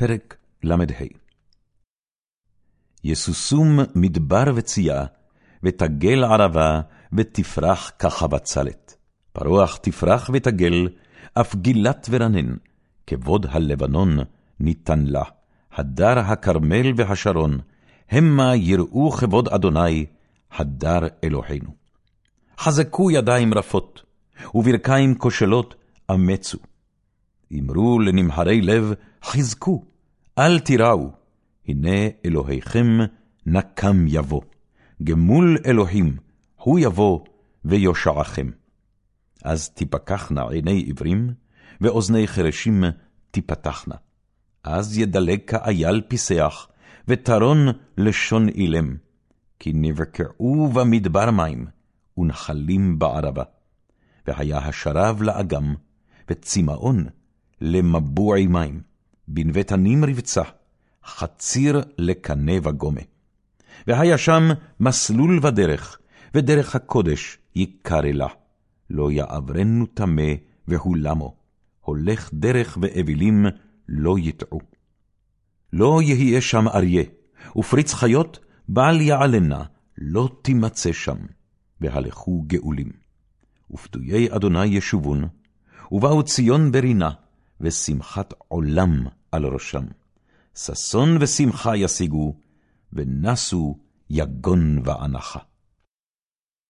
פרק ל"ה יסוסום מדבר וצייה, ותגל ערבה, ותפרח כחבצלת. פרוח תפרח ותגל, אף גילת ורנן, כבוד הלבנון ניתן לה. הדר הכרמל והשרון, המה יראו כבוד אדוני, הדר אלוהינו. חזקו ידיים רפות, וברכיים כושלות אמצו. אמרו לנמהרי לב, חזקו, אל תיראו, הנה אלוהיכם נקם יבוא, גמול אלוהים, הוא יבוא ויושעכם. אז תיפקחנה עיני עברים, ואוזני חרשים תיפתחנה. אז ידלג כאייל פיסח, וטרון לשון אילם, כי נבקעו במדבר מים, ונחלים בערבה. והיה השרב לאגם, וצמאון למבועי מים, בנבטנים רבצה, חציר לקנה וגומה. והיה שם מסלול ודרך, ודרך הקודש יקרא לה. לא יעברנו טמא והולמו, הולך דרך ואווילים לא יטעו. לא יהיה שם אריה, ופריץ חיות בל יעלנה, לא תימצא שם, והלכו גאולים. ופדויי אדוני ישובון, ובאו ציון ברינה, ושמחת עולם על ראשם. ששון ושמחה ישיגו, ונסו יגון ואנחה.